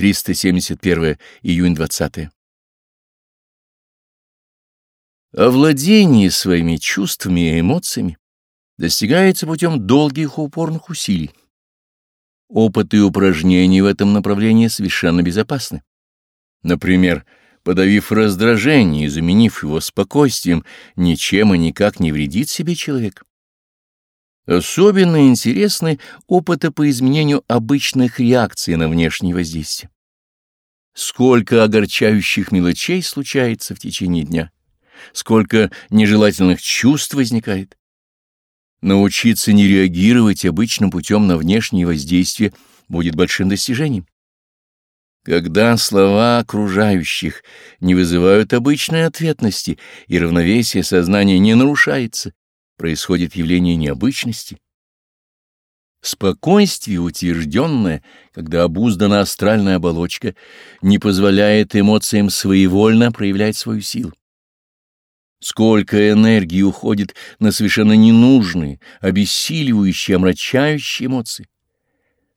371 июнь 20. Овладение своими чувствами и эмоциями достигается путем долгих упорных усилий. Опыты и упражнения в этом направлении совершенно безопасны. Например, подавив раздражение и заменив его спокойствием, ничем и никак не вредит себе человек. Особенно интересны опыты по изменению обычных реакций на внешние воздействия. Сколько огорчающих мелочей случается в течение дня, сколько нежелательных чувств возникает. Научиться не реагировать обычным путем на внешние воздействия будет большим достижением. Когда слова окружающих не вызывают обычной ответности и равновесие сознания не нарушается, происходит явление необычности. Спокойствие, утвержденное, когда обуздана астральная оболочка, не позволяет эмоциям своевольно проявлять свою силу. Сколько энергии уходит на совершенно ненужные, обессиливающие, омрачающие эмоции.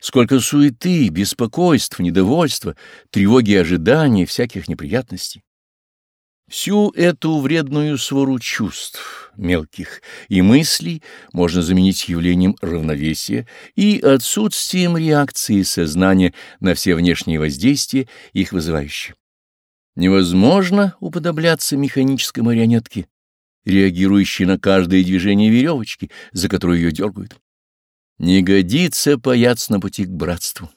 Сколько суеты, беспокойств, недовольства, тревоги и ожидания, всяких неприятностей. Всю эту вредную свору чувств, мелких, и мыслей можно заменить явлением равновесия и отсутствием реакции сознания на все внешние воздействия, их вызывающие. Невозможно уподобляться механической марионетке, реагирующей на каждое движение веревочки, за которую ее дергают. Не годится паяц на пути к братству.